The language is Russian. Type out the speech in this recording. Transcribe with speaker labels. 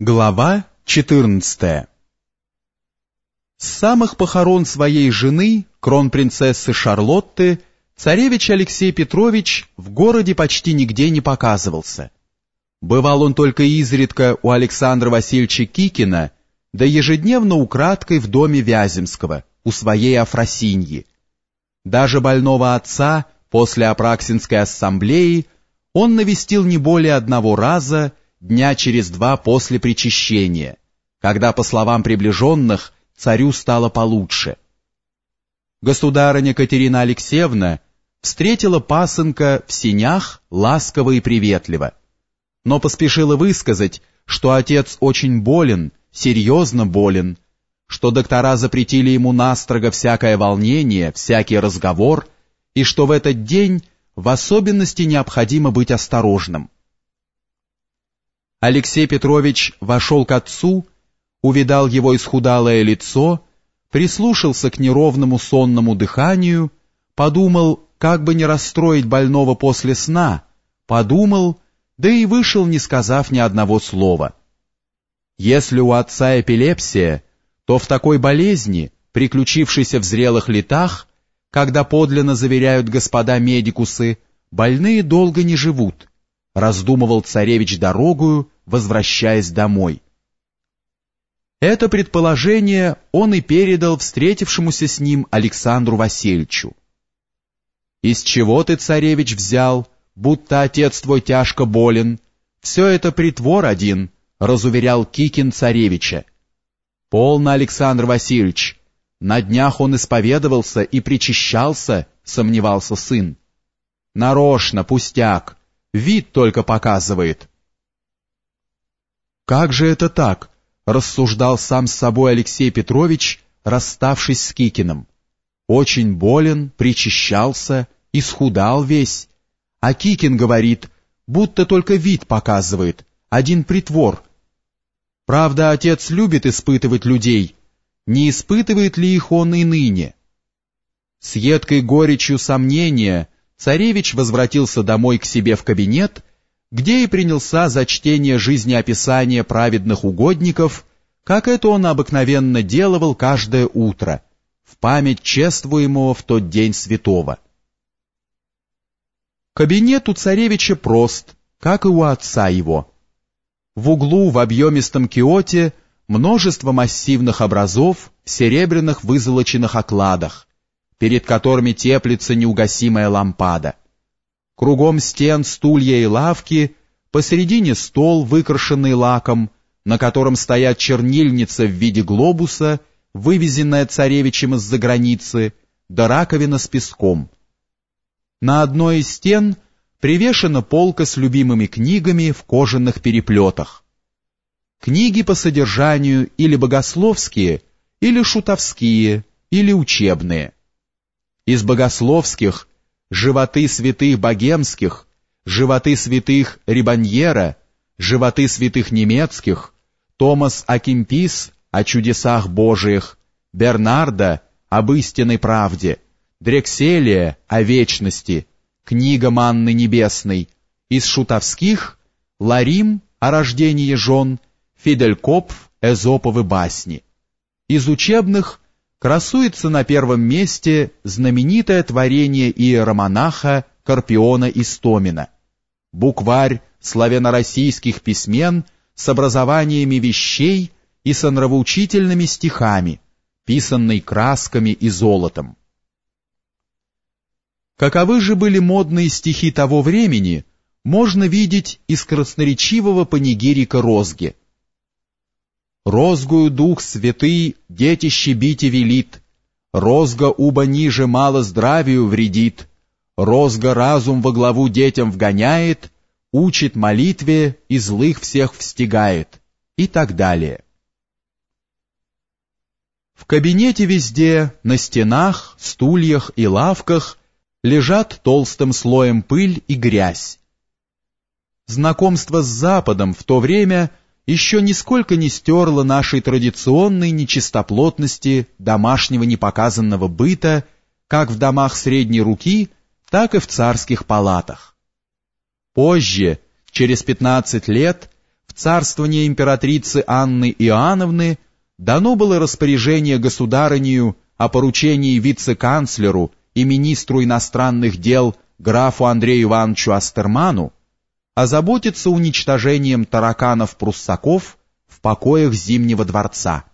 Speaker 1: Глава 14 С самых похорон своей жены, кронпринцессы Шарлотты, царевич Алексей Петрович в городе почти нигде не показывался. Бывал он только изредка у Александра Васильевича Кикина, да ежедневно украдкой в доме Вяземского, у своей Афросиньи. Даже больного отца после Апраксинской ассамблеи он навестил не более одного раза дня через два после причащения, когда, по словам приближенных, царю стало получше. Государыня Катерина Алексеевна встретила пасынка в синях ласково и приветливо, но поспешила высказать, что отец очень болен, серьезно болен, что доктора запретили ему настрого всякое волнение, всякий разговор, и что в этот день в особенности необходимо быть осторожным. Алексей Петрович вошел к отцу, увидал его исхудалое лицо, прислушался к неровному сонному дыханию, подумал, как бы не расстроить больного после сна, подумал, да и вышел, не сказав ни одного слова. Если у отца эпилепсия, то в такой болезни, приключившейся в зрелых летах, когда подлинно заверяют господа медикусы, больные долго не живут, раздумывал царевич дорогую, возвращаясь домой. Это предположение он и передал встретившемуся с ним Александру Васильевичу. «Из чего ты, царевич, взял, будто отец твой тяжко болен? Все это притвор один», — разуверял Кикин царевича. «Полно, Александр Васильевич, на днях он исповедовался и причащался», — сомневался сын. «Нарочно, пустяк, вид только показывает. Как же это так? рассуждал сам с собой Алексей Петрович, расставшись с Кикиным. Очень болен, причащался, исхудал весь. А Кикин говорит, будто только вид показывает, один притвор. Правда, отец любит испытывать людей, не испытывает ли их он и ныне? С едкой горечью сомнения царевич возвратился домой к себе в кабинет, где и принялся за чтение жизнеописания праведных угодников, как это он обыкновенно делал каждое утро, в память чествуемого в тот день святого. Кабинет у царевича прост, как и у отца его. В углу в объемистом киоте множество массивных образов в серебряных вызолоченных окладах, перед которыми теплится неугасимая лампада. Кругом стен стулья и лавки, посередине стол, выкрашенный лаком, на котором стоят чернильница в виде глобуса, вывезенная царевичем из-за границы, да раковина с песком. На одной из стен привешена полка с любимыми книгами в кожаных переплетах. Книги по содержанию или богословские, или шутовские, или учебные из богословских, животы святых богемских, животы святых Рибаньера, животы святых немецких, Томас Акимпис о чудесах Божиих, Бернарда об истинной правде, Дрекселия о вечности, книга Манны Небесной, из шутовских Ларим о рождении жен, Фиделькопф Эзоповы басни. Из учебных красуется на первом месте знаменитое творение иеромонаха Карпиона Истомина, букварь славяно-российских письмен с образованиями вещей и с нравоучительными стихами, писанный красками и золотом. Каковы же были модные стихи того времени, можно видеть из красноречивого панигирика Розги – Розгую дух святый, детище бите велит, Розга уба ниже мало здравию вредит, Розга разум во главу детям вгоняет, Учит молитве и злых всех встигает, и так далее. В кабинете везде, на стенах, стульях и лавках лежат толстым слоем пыль и грязь. Знакомство с Западом в то время – еще нисколько не стерло нашей традиционной нечистоплотности домашнего непоказанного быта как в домах средней руки, так и в царских палатах. Позже, через 15 лет, в царствования императрицы Анны Иоанновны дано было распоряжение государынею о поручении вице-канцлеру и министру иностранных дел графу Андрею Ивановичу Астерману озаботиться уничтожением тараканов-пруссаков в покоях Зимнего дворца.